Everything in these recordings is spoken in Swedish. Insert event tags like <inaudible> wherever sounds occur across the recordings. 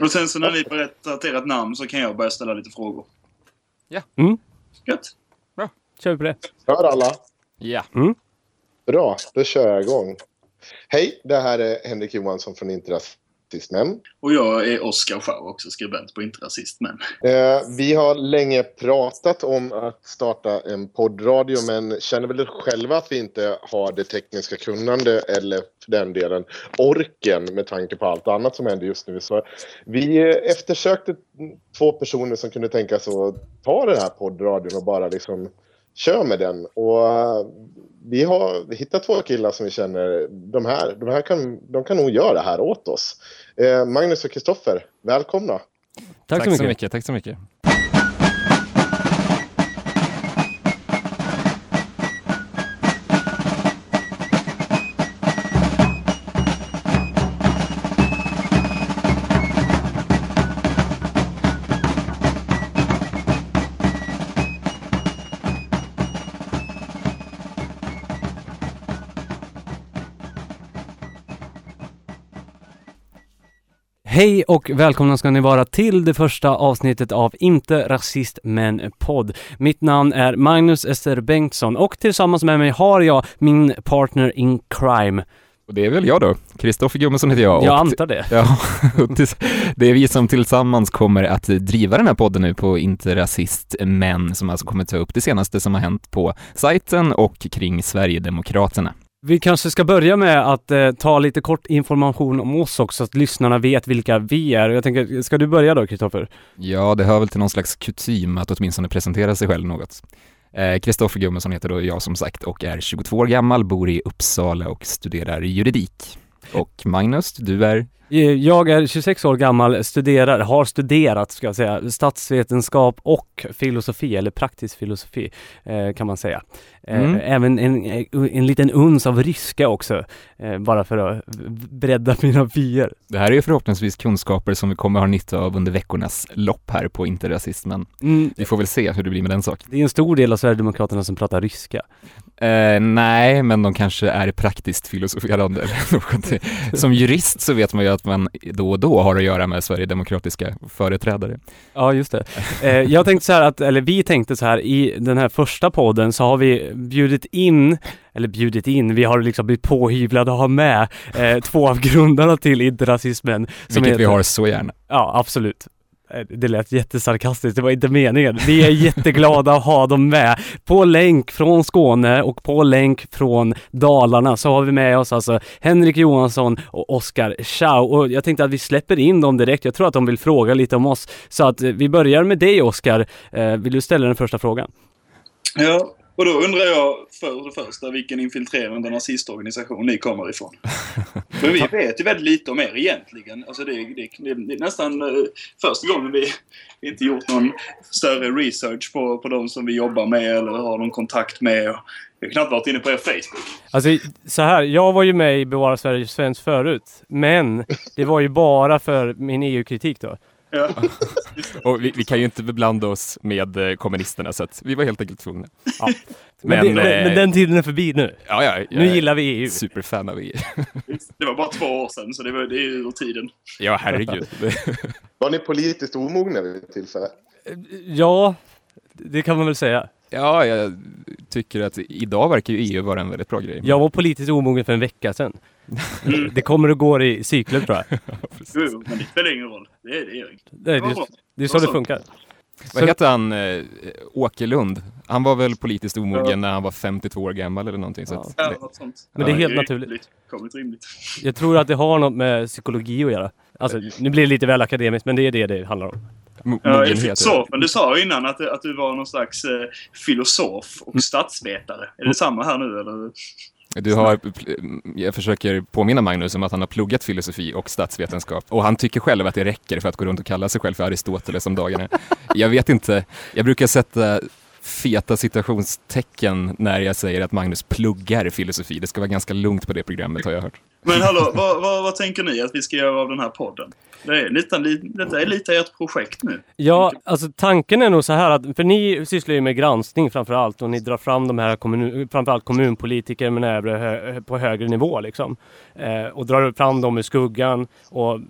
Och sen så när ni berättat ert namn så kan jag börja ställa lite frågor. Ja. Mm. Gött. Kör vi på det. Hör alla? Ja. Bra, då kör jag igång. Hej, det här är Henrik Johansson från Interrasismen. Och jag är Oskar Schau, också skribent på Inte Rasist Men. Eh, vi har länge pratat om att starta en poddradio men känner väl själva att vi inte har det tekniska kunnande eller för den delen orken med tanke på allt annat som händer just nu. Så vi eh, eftersökte två personer som kunde tänka sig att ta den här poddradion och bara liksom kör med den. Och eh, vi har hittat två killar som vi känner, de här, de här kan, de kan nog göra det här åt oss. Eh, Magnus och Kristoffer, välkomna. Tack, så mycket. Tack så mycket. Hej och välkomna ska ni vara till det första avsnittet av Inte Rasist Men Podd. Mitt namn är Magnus Ester Bengtsson och tillsammans med mig har jag min partner in crime. Och det är väl jag då. Kristoffer Gummesson heter jag. Jag antar det. Ja, <laughs> det är vi som tillsammans kommer att driva den här podden nu på Inte Rasist Men, som alltså kommer ta upp det senaste som har hänt på sajten och kring Sverigedemokraterna. Vi kanske ska börja med att eh, ta lite kort information om oss också, så att lyssnarna vet vilka vi är. Jag tänker, ska du börja då Kristoffer? Ja, det hör väl till någon slags kutym att åtminstone presentera sig själv något. Eh, Kristoffer Gummesson heter då jag som sagt och är 22 år gammal, bor i Uppsala och studerar juridik. Och Magnus, du är? Eh, Jag är 26 år gammal, studerar, har studerat ska jag säga, statsvetenskap och filosofi, eller praktisk filosofi eh, kan man säga. Eh, Mm. Även en, en liten uns av ryska också, eh, bara för att bredda mina vyer. Det här är ju förhoppningsvis kunskaper som vi kommer ha nytta av under veckornas lopp här på Inte Rasismen. Mm, Vi får väl se hur det blir med den saken. det är en stor del av Sverigedemokraterna som pratar ryska. Eh, nej, men de kanske är praktiskt filosoferande. <laughs> Som jurist så vet man ju att man då och då har att göra med sverigedemokratiska företrädare. Ja, just det. Eh, jag tänkte så här att, eller vi tänkte så här, i den här första podden så har vi bjudit in, eller bjudit in, vi har liksom blivit påhyvlade att ha med eh, två av grundarna till interrasismen. Vilket vi har så gärna. Ja, absolut. Eh, det lät jättesarkastiskt, det var inte meningen. Vi är jätteglada att ha dem med. På länk från Skåne och på länk från Dalarna så har vi med oss alltså Henrik Johansson och Oskar Schau. Och jag tänkte att vi släpper in dem direkt. Jag tror att de vill fråga lite om oss. Så att eh, vi börjar med dig Oskar. Eh, vill du ställa den första frågan? Ja, och då undrar jag för det första vilken infiltrerande nazistorganisation ni kommer ifrån. <laughs> För vi vet ju väldigt lite om er egentligen. Alltså det, det, det, det är nästan eh, första gången vi vi inte gjort någon större research på, på de som vi jobbar med eller har någon kontakt med. Vi har knappt varit inne på er Facebook. Alltså så här, jag var ju med i Bevara Sverige Svenskt förut. Men det var ju bara för min EU-kritik då. Ja. <laughs> Och vi, vi kan ju inte beblanda oss med eh, kommunisterna så att vi var helt enkelt tvungna. Ja. Men, Men, det, men, eh, men den tiden är förbi nu. Ja, ja, Nu gillar vi EU. Superfan av er. <laughs> Det var bara två år sedan så det, var, det är ju ur tiden. Ja, herregud. <laughs> Var ni politiskt omogna vid tillfället? Ja, det kan man väl säga. Ja, jag tycker att idag verkar ju EU vara en väldigt bra grej. Jag var politiskt omogen för en vecka sedan. Det kommer och går i cykler tror jag. <laughs> Jo, men det spelar ingen roll. Det är det gör inget. Det är, det, det är så det funkar. Vad heter han? Eh, Åkerlund? Han var väl politiskt omogen när han var 52 år gammal eller någonting. Så Ja. att, Ja, det, något sånt. Men det är Ja, helt naturligt. Kommit rimligt. Jag tror att det har något med psykologi att göra. Alltså, nu blir det lite väl akademiskt, men det är det det handlar om. mo- Ja, mogenhet. filosof, men du sa innan att, att du var någon slags eh, filosof och statsvetare. Är det samma här nu eller? Du har, jag försöker påminna Magnus om att han har pluggat filosofi och statsvetenskap och han tycker själv att det räcker för att gå runt och kalla sig själv för Aristoteles om dagarna. Jag vet inte, jag brukar sätta feta citationstecken när jag säger att Magnus pluggar filosofi. Det ska vara ganska lugnt på det programmet har jag hört. Men hallå, vad, vad, vad tänker ni att vi ska göra av den här podden? Det är lite, detta är lite ert projekt nu. Ja, alltså tanken är nog så här att, för ni sysslar ju med granskning framför allt och ni drar fram de här kommun, framförallt kommunpolitiker men även hö, på högre nivå liksom. Eh, och drar fram dem ur skuggan och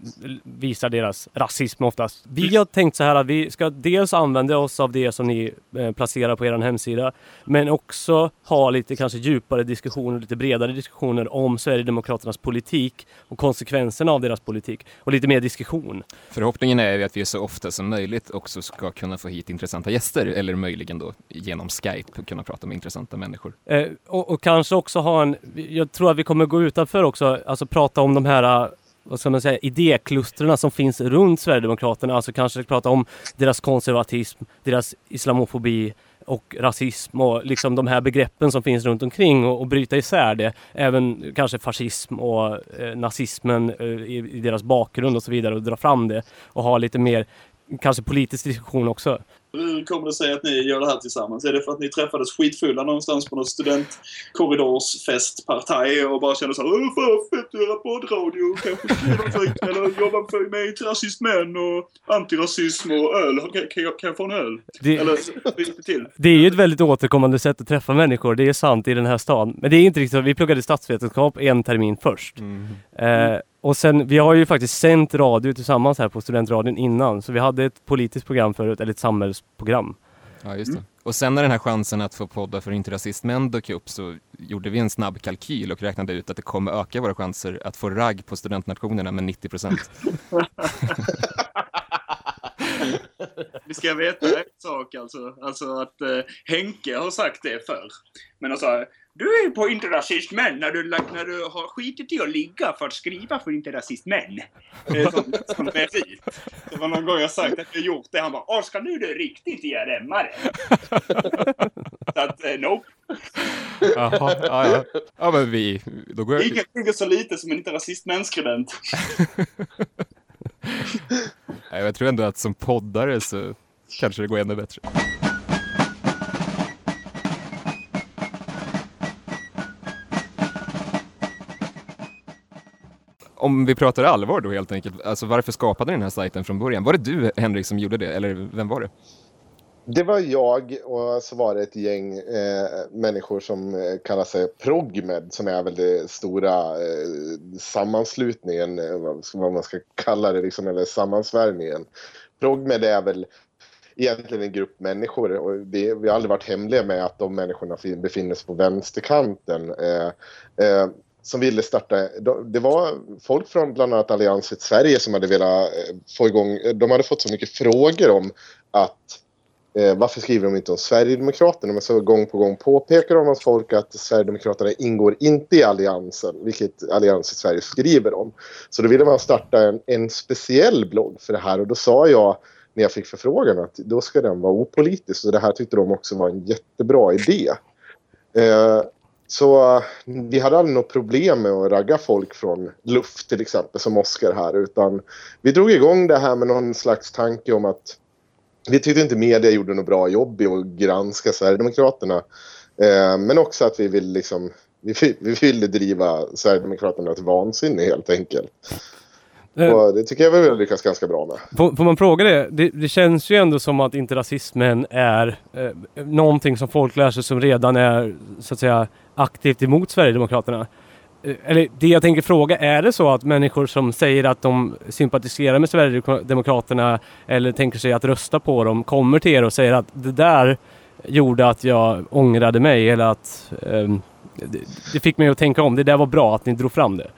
visar deras rasism oftast. Vi har tänkt så här att vi ska dels använda oss av det som ni eh, placerar på er hemsida men också ha lite kanske djupare diskussioner, lite bredare diskussioner om Sverigedemokraternas politik och konsekvenserna av deras politik och lite mer diskussion diskussion. Förhoppningen är att vi så ofta som möjligt också ska kunna få hit intressanta gäster eller möjligen då genom Skype kunna prata med intressanta människor. Eh, och, och, kanske också ha en, jag tror att vi kommer gå utanför också, alltså prata om de här vad ska man säga, idéklusterna som finns runt Sverigedemokraterna. Alltså kanske prata om deras konservatism, deras islamofobi, och rasism och liksom de här begreppen som finns runt omkring och, och bryta isär det. Även kanske fascism och eh, nazismen eh, i, i, deras bakgrund och så vidare och dra fram det och ha lite mer kanske politisk diskussion också. Hur kommer det sig att ni gör det här tillsammans? Är det för att ni träffades skitfulla någonstans på något studentkorridorsfestpartaj och bara kände så här Åh, fan fett att göra poddradio, kanske skriva för eller jobba för med rasism män och antirasism och öl. Kan, kan, jag, kan jag få en öl? Det, eller till? Det är ju ett väldigt återkommande sätt att träffa människor, det är sant i den här stan. Men det är inte riktigt så. Vi pluggade statsvetenskap en termin först. Mm. Eh, och sen, vi har ju faktiskt sänt radio tillsammans här på Studentradion innan, så vi hade ett politiskt program förut, eller ett samhällsprogram. Ja, just det. Mm. Och sen när den här chansen att få podda för inte rasistmän dök upp så gjorde vi en snabb kalkyl och räknade ut att det kommer öka våra chanser att få ragg på studentnationerna med 90 procent. <laughs> <laughs> Vi ska veta en sak alltså. Alltså att eh, Henke har sagt det förr. Men alltså, du är på Inte Rasist Män när du, när du har skitit i att ligga för att skriva för Inte Rasist Män. Som, som merit. Det var någon gång jag sagt att jag gjort det. Han bara Oskar nu är du riktigt IRM-are. Så att, eh, nope. Jaha, ja, ja. ja men vi... Då går jag... Ingen bygger så lite som en Inte Rasist Män-skribent. <laughs> jag tror ändå att som poddare så kanske det går ännu bättre. om vi pratar allvar då helt enkelt, alltså varför skapade ni den här sajten från början? Var det du Henrik som gjorde det eller vem var det? Det var jag och så var det ett gäng eh, människor som eh, kallar sig Progmed som är väl den stora eh, sammanslutningen, eh, vad man ska kalla det, liksom, eller sammansvärjningen. Progmed är väl egentligen en grupp människor och vi, vi har aldrig varit hemliga med att de människorna befinner sig på vänsterkanten. Eh, eh, som ville starta. Det var folk från bland annat Alliansen Sverige som hade velat eh, få igång. De hade fått så mycket frågor om att eh, varför skriver de inte om Sverigedemokraterna? Men så gång på gång påpekar de att folk att Sverigedemokraterna ingår inte i Alliansen, vilket Allians i Sverige skriver om. Så då ville man starta en, en speciell blogg för det här och då sa jag när jag fick förfrågan att då ska den vara opolitisk. Så det här tyckte de också var en jättebra idé. Eh, så eh, vi hade aldrig något problem med att ragga folk från luft till exempel som Oskar här utan vi drog igång det här med någon slags tanke om att vi tyckte inte media gjorde något bra jobb i att granska Sverigedemokraterna. Eh, men också att vi vill liksom vi, vi ville driva Sverigedemokraterna till vansinne helt enkelt. Eh. Och det tycker jag vi har lyckats ganska bra med. Får, får man fråga det? det? det? känns ju ändå som att inte rasismen är eh, någonting som folk lär sig som redan är så att säga aktivt emot Sverigedemokraterna. Eh, eller det jag tänker fråga, är det så att människor som säger att de sympatiserar med Sverigedemokraterna eller tänker sig att rösta på dem kommer till er och säger att det där gjorde att jag ångrade mig eller att um, det, det, fick mig att tänka om. Det där var bra att ni drog fram det.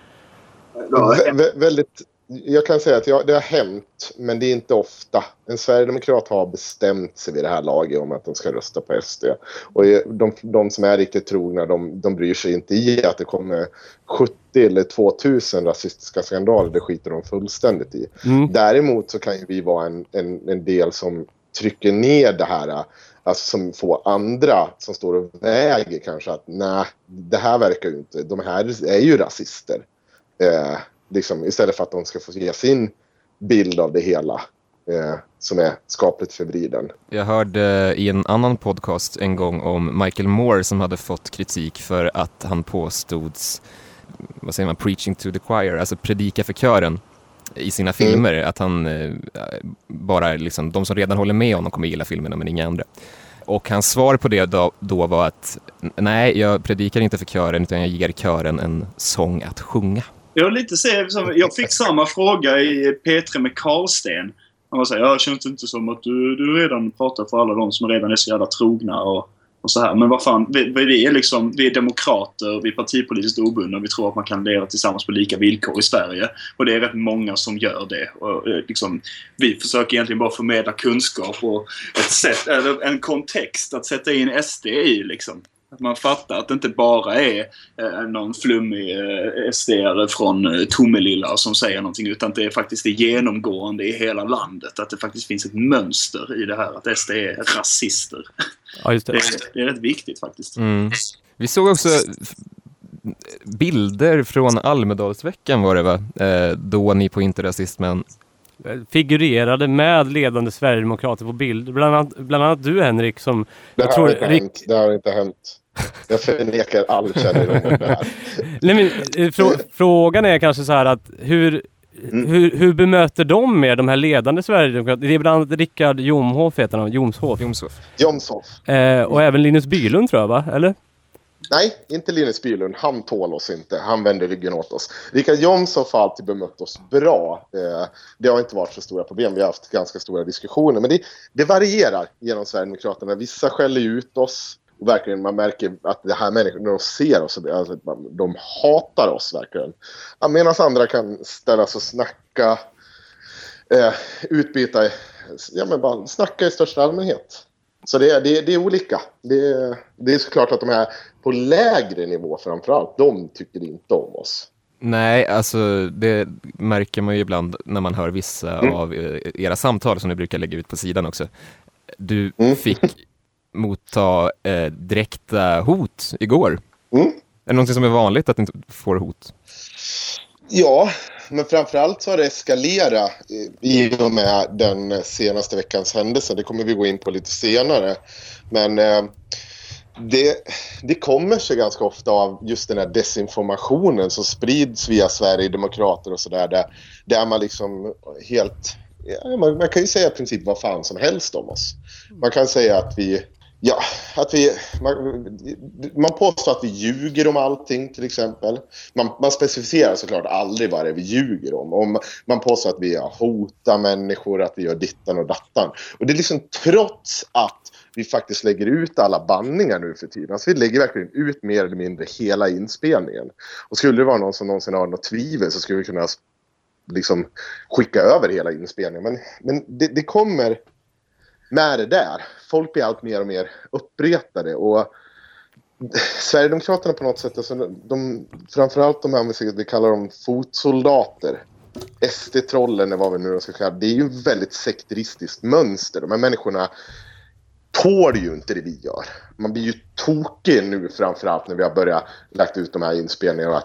Ja, vä väldigt jag kan säga att ja, det har hänt, men det är inte ofta. En sverigedemokrat har bestämt sig vid det här laget om att de ska rösta på SD. Och de, de som är riktigt trogna, de, de bryr sig inte i att det kommer 70 eller 2000 rasistiska skandaler. Det skiter de fullständigt i. Mm. Däremot så kan ju vi vara en, en, en del som trycker ner det här alltså som får andra som står och väger kanske att nej, det här verkar ju inte, de här är ju rasister. Eh, Liksom, istället för att de ska få ge sin bild av det hela eh, som är skapligt förvriden. Jag hörde i en annan podcast en gång om Michael Moore som hade fått kritik för att han påstods vad säger man, preaching to the choir, alltså predika för kören i sina filmer. Mm. Att han eh, bara, liksom, de som redan håller med honom kommer gilla filmerna men inga andra. Och hans svar på det då, då, var att nej, jag predikar inte för kören utan jag ger kören en sång att sjunga. Jag, lite se, jag fick samma fråga i P3 med Karlsten. Han säger, jag känns inte som att du, du redan pratar för alla de som redan är så jävla trogna och och så här. Men vad fan, vi, vi, är liksom, vi är demokrater, vi är partipolitiskt obundna. Vi tror att man kan leva tillsammans på lika villkor i Sverige. Och det är rätt många som gör det. Och, eh, liksom, vi försöker egentligen bara förmedla kunskap och ett sätt, eller en kontext att sätta in SD i. Liksom. Att man fattar att det inte bara är eh, någon flummig eh, SD-are från eh, Tomelilla som säger någonting utan det är faktiskt är genomgående i hela landet. Att det faktiskt finns ett mönster i det här att SD är rasister. Ja, det. Det, är, det är rätt viktigt faktiskt. Mm. Vi såg också bilder från Almedalsveckan var det va? Eh, då ni på Inte Rasismen figurerade med ledande sverigedemokrater på bild. Bland annat, bland annat du Henrik som... Det har tror, inte Rick... hänt. Det har inte hänt. Jag förnekar all kännedom om det här. <laughs> Nej, men, eh, frå frågan är kanske så här att hur, mm. hur, hur bemöter de er, de här ledande Sverigedemokraterna? Det är bland annat Rickard Jomhof heter han, Jomshof. Jomshof. Jomshof. Eh, och även Linus Bylund tror jag va? Eller? Nej, inte Linus Bylund. Han tål oss inte. Han vänder ryggen åt oss. Richard Jomshof har alltid bemött oss bra. Eh, det har inte varit så stora problem. Vi har haft ganska stora diskussioner. Men det, det varierar genom Sverigedemokraterna. Vissa skäller ut oss. Och verkligen, man märker att det här människorna, när de ser oss, alltså, de hatar oss verkligen. Medan andra kan ställa sig och snacka, eh, utbyta, ja men bara snacka i största allmänhet. Så det, det, det är olika. Det, det är såklart att de här på lägre nivå framförallt, de tycker inte om oss. Nej, alltså det märker man ju ibland när man hör vissa mm. av eh, era samtal som ni brukar lägga ut på sidan också. Du mm. fick motta eh, direkta hot igår. Mm. Är det någonting som är vanligt att ni får hot? Ja, men framförallt så har det eskalerat i och med den senaste veckans händelse. Det kommer vi gå in på lite senare. Men eh, det, det kommer sig ganska ofta av just den här desinformationen som sprids via Sverigedemokrater och sådär. Där, där man liksom helt... Ja, man, man, kan ju säga i princip vad fan som helst om oss. Man kan säga att vi Ja, att vi, man, man påstår att vi ljuger om allting till exempel. Man, man specificerar såklart aldrig vad det är vi ljuger om. om. Man påstår att vi hotar människor, att vi gör dittan och dattan. Och det är liksom trots att vi faktiskt lägger ut alla bandningar nu för tiden. Alltså vi lägger verkligen ut mer eller mindre hela inspelningen. Och skulle det vara någon som någonsin har något tvivel så skulle vi kunna liksom skicka över hela inspelningen. Men, men det, det kommer med det där. Folk blir allt mer och mer uppretade. Och Sverigedemokraterna på något sätt, alltså de, framförallt de här, vi kallar dem fotsoldater. SD-trollen eller vad vi nu ska kalla det. är ju ett väldigt sekteristiskt mönster. De här människorna tål ju inte det vi gör. Man blir ju tokig nu framförallt när vi har börjat lagt ut de här inspelningarna.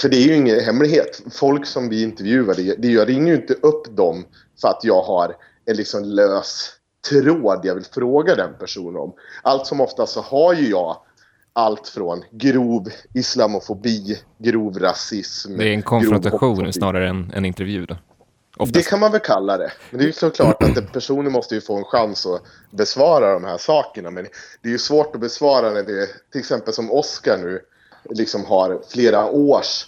För det är ju ingen hemlighet. Folk som vi intervjuar, det, jag ringer ju inte upp dem för att jag har en liksom lös tråd jag vill fråga den personen om. Allt som oftast så har ju jag allt från grov islamofobi, grov rasism. Det är en konfrontation snarare än en intervju då? Oftast. Det kan man väl kalla det. Men det är ju såklart att personen måste ju få en chans att besvara de här sakerna. Men det är ju svårt att besvara när det till exempel som Oscar nu liksom har flera års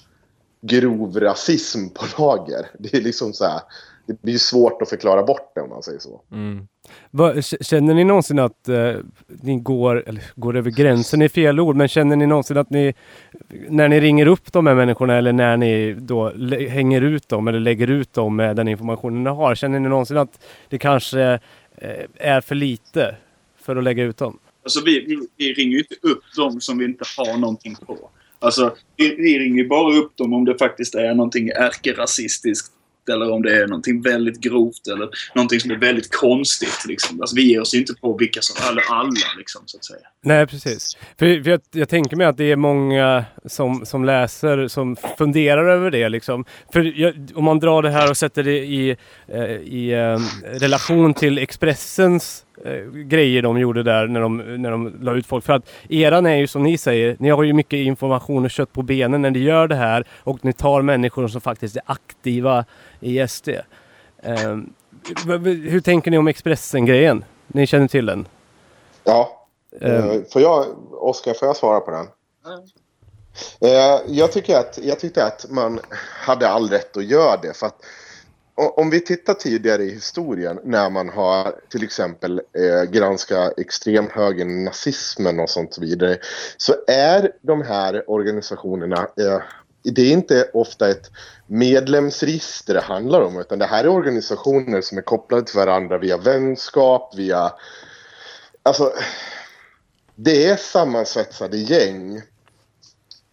grov rasism på lager. Det är liksom så här, det blir svårt att förklara bort det om man säger så. Mm. Känner ni någonsin att eh, ni går, eller går över gränsen i fel ord, men känner ni någonsin att ni, när ni ringer upp de här människorna eller när ni då hänger ut dem eller lägger ut dem med den informationen ni har, känner ni någonsin att det kanske eh, är för lite för att lägga ut dem? Alltså vi, vi, vi ringer ju inte upp dem som vi inte har någonting på. Alltså, vi, vi ringer bara upp dem om det faktiskt är någonting ärkerasistiskt eller om det är någonting väldigt grovt eller någonting som är väldigt konstigt. Liksom. Alltså, vi ger oss inte på vilka som, eller alla liksom, så att säga. Nej, precis. För, för jag, jag, tänker mig att det är många som, som läser som funderar över det. Liksom. För jag, om man drar det här och sätter det i, eh, i eh, relation till Expressens eh, grejer de gjorde där när de, när de la ut folk. För att eran är ju som ni säger, ni har ju mycket information och kött på benen när ni gör det här och ni tar människor som faktiskt är aktiva i SD. Eh, hur tänker ni om Expressen-grejen? Ni känner till den? Ja. Eh, Eh, Får jag, Oskar, får jag svara på den? Eh, Jag, tycker att, jag tyckte att man hade all rätt att göra det. För att om vi tittar tidigare i historien när man har till exempel eh, granskat extremhögern, nazismen och sånt vidare. Så är de här organisationerna eh, det är inte ofta ett medlemsregister det handlar om utan det här är organisationer som är kopplade till varandra via vänskap, via... Alltså, det är sammansvetsade gäng.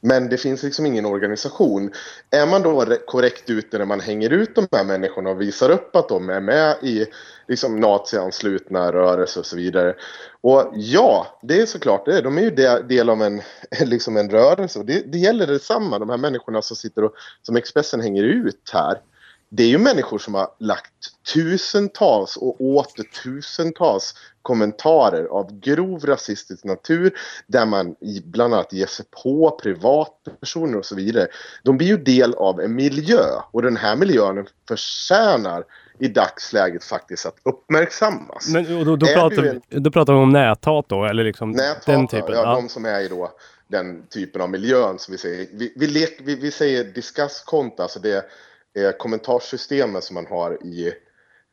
Men det finns liksom ingen organisation. Är man då korrekt ute när man hänger ut de här människorna och visar upp att de är med i liksom nazianslutna rörelser och så vidare. Och ja, det är såklart det. De är ju del av en, <laughs> liksom en rörelse. Och det, det gäller detsamma, de här människorna som sitter och som Expressen hänger ut här. Det är ju människor som har lagt tusentals och åter tusentals kommentarer av grov rasistisk natur där man bland annat ger sig på privatpersoner och så vidare. De blir ju del av en miljö och den här miljön förtjänar i dagsläget faktiskt att uppmärksammas. Men då, då, pratar, vi- då pratar vi om näthat då, eller liksom Näthat, den typen? ja, Ja. de som är i då den typen av miljön som vi säger. Vi, vi, lek, vi, vi säger discusskonto, alltså det eh, kommentarssystemet som man har i,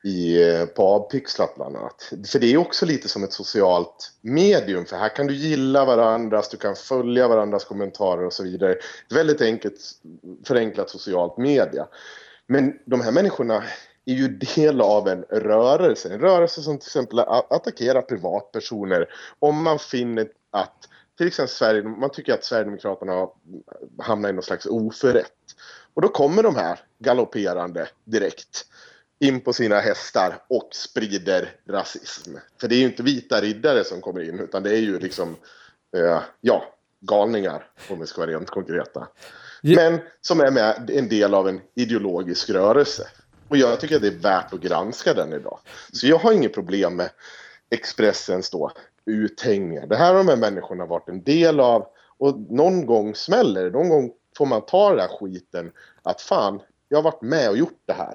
i, eh, på Avpixlat bland annat. För det är också lite som ett socialt medium, för här kan du gilla varandras, du kan följa varandras kommentarer och så vidare. Ett väldigt enkelt, förenklat socialt media. Men de här människorna är ju del av en rörelse. En rörelse som till exempel attackerar privatpersoner om man finner att till exempel Sverige, man tycker att Sverigedemokraterna hamnar i någon slags oförrätt. Och då kommer de här galopperande direkt in på sina hästar och sprider rasism. För det är ju inte vita riddare som kommer in utan det är ju liksom, eh, ja, galningar om vi ska vara rent konkreta. Men som är med en del av en ideologisk rörelse. Och jag tycker att det är värt att granska den idag. Så jag har inget problem med Expressens då uthängningar. Det här har de här människorna varit en del av. Och någon gång smäller det. Någon gång får man ta den här skiten. Att fan, jag har varit med och gjort det här.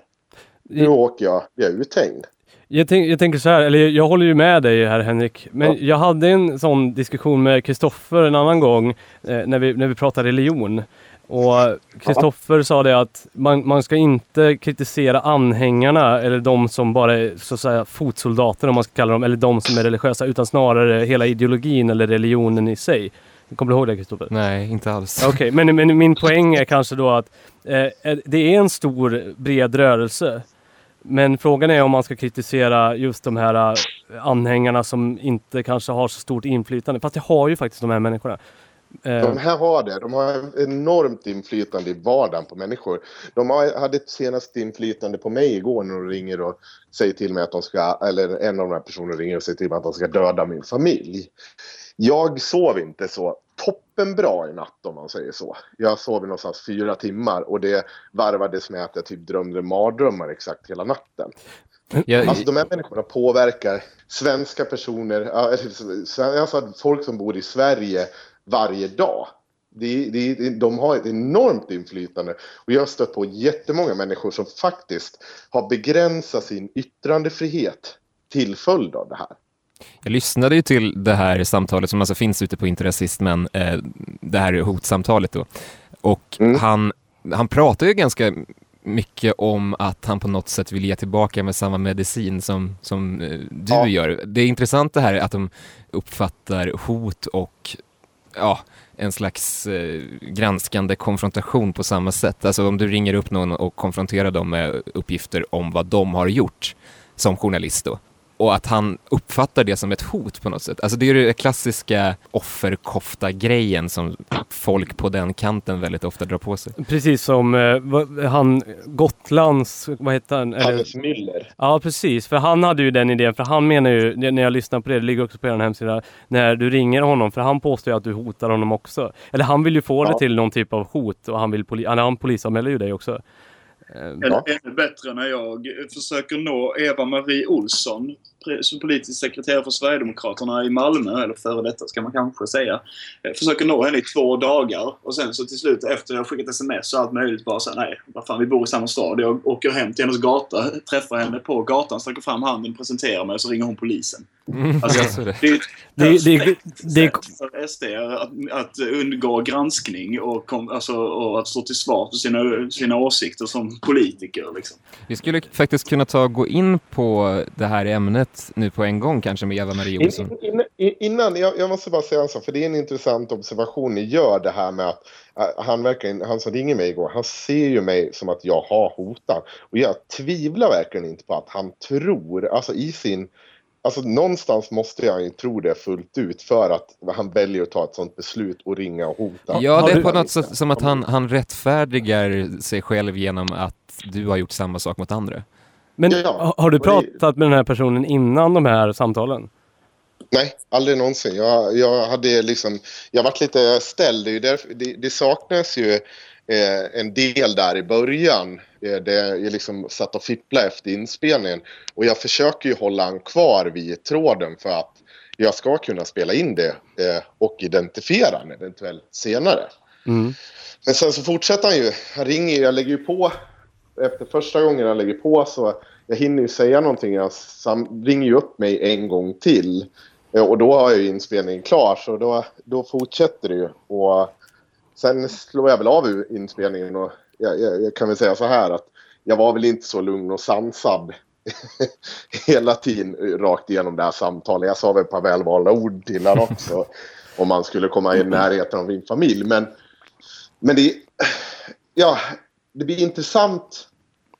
Nu åker jag, jag är uthängd. Jag, tänk, jag tänker så här, eller jag håller ju med dig här Henrik. Men Ja. jag hade en sån diskussion med Kristoffer en annan gång eh, när, vi, när vi pratade religion. Och Kristoffer sa det att man, man ska inte kritisera anhängarna eller de som bara är så att säga fotsoldater om man ska kalla dem, eller de som är religiösa, utan snarare hela ideologin eller religionen i sig. Kommer du ihåg det Kristoffer? Nej, inte alls. Okej, <laughs> men, men min poäng är kanske då att eh, det är en stor bred rörelse. Men frågan är om man ska kritisera just de här eh, anhängarna som inte kanske har så stort inflytande. Fast det har ju faktiskt de här människorna. Eh, De här har det. De har enormt inflytande i vardagen på människor. De hade ett senast inflytande på mig igår när de ringer och säger till mig att de ska, eller en av de här personerna ringer och säger till mig att de ska döda min familj. Jag sov inte så toppenbra i natt om man säger så. Jag sov i någonstans fyra timmar och det varvades med att jag typ drömde mardrömmar exakt hela natten. Jag, Alltså de här människorna påverkar svenska personer, alltså folk som bor i Sverige varje dag. Det, det, de har ett enormt inflytande och jag har stött på jättemånga människor som faktiskt har begränsat sin yttrandefrihet till följd av det här. Jag lyssnade ju till det här samtalet som alltså finns ute på Interrasismen, eh, det här hotsamtalet då. Och Mm. han, han pratar ju ganska mycket om att han på något sätt vill ge tillbaka med samma medicin som, som eh, du Ja. gör. Det är intressant det här att de uppfattar hot och ja, en slags eh, granskande konfrontation på samma sätt. Alltså om du ringer upp någon och konfronterar dem med uppgifter om vad de har gjort som journalist då. Och att han uppfattar det som ett hot på något sätt. Alltså det är ju den klassiska offerkofta-grejen som folk på den kanten väldigt ofta drar på sig. precis som eh, han Gotlands, vad heter han? Hannes Müller. Ja precis, för han hade ju den idén, för han menar ju, det- när jag lyssnar på det, det ligger också på er hemsida, när du ringer honom, för han påstår ju att du hotar honom också. Eller han vill ju få det Ja. till någon typ av hot och han vill poli- han, han polisanmäler ju dig också. Eller ännu bättre när jag försöker nå Eva-Marie Olsson som politisk sekreterare för Sverigedemokraterna i Malmö, eller före detta ska man kanske säga. Eh, försöker nå henne i två dagar och sen så till slut efter jag skickat sms och allt möjligt bara säga nej, vad fan vi bor i samma stad. Jag åker hem till hennes gata, träffar henne på gatan, sträcker fram handen, presenterar mig och så ringer hon polisen. Mm, Alltså, det. Det är ett Det- det- det- sätt för SD att, att undgå granskning och, kom, alltså, och att stå till svar för sina, sina åsikter som politiker. Liksom. Vi skulle faktiskt kunna ta och gå in på det här ämnet nu på en gång kanske med Eva-Marie Olsson. In, in, in, innan, jag, jag måste bara säga en sak, för det är en intressant observation ni gör det här med att han, verkligen, han som ringer mig igår, han ser ju mig som att jag har hotat. Och jag tvivlar verkligen inte på att han tror, alltså i sin Alltså någonstans måste jag ju tro det fullt ut för att han väljer att ta ett sånt beslut och ringa och hota. Ja, det är på något sätt som att han, han rättfärdigar sig själv genom att du har gjort samma sak mot andra. Men Ja, ha- har du det- pratat med den här personen innan de här samtalen? Nej, aldrig någonsin. Jag, jag hade liksom, jag varit lite ställd. Det, därför, det, det saknas ju eh, en del där i början. Eh, där jag liksom satt och fipplade efter inspelningen. Och jag försöker ju hålla han kvar vid tråden för att jag ska kunna spela in det eh, och identifiera han eventuellt senare. Mm. Men sen så fortsätter han ju. Han ringer jag lägger ju på. Efter första gången han lägger på så jag hinner ju säga någonting. Han sam- ringer ju upp mig en gång till. Eh, Och då har jag ju inspelningen klar så då, då fortsätter det ju. Och sen slår jag väl av inspelningen och jag, jag, jag kan väl säga så här att jag var väl inte så lugn och sansad <laughs> hela tiden rakt igenom det här samtalet. Jag sa väl ett par välvalda ord till honom också <laughs> om man skulle komma i närheten av min familj. Men, men det, ja, det blir intressant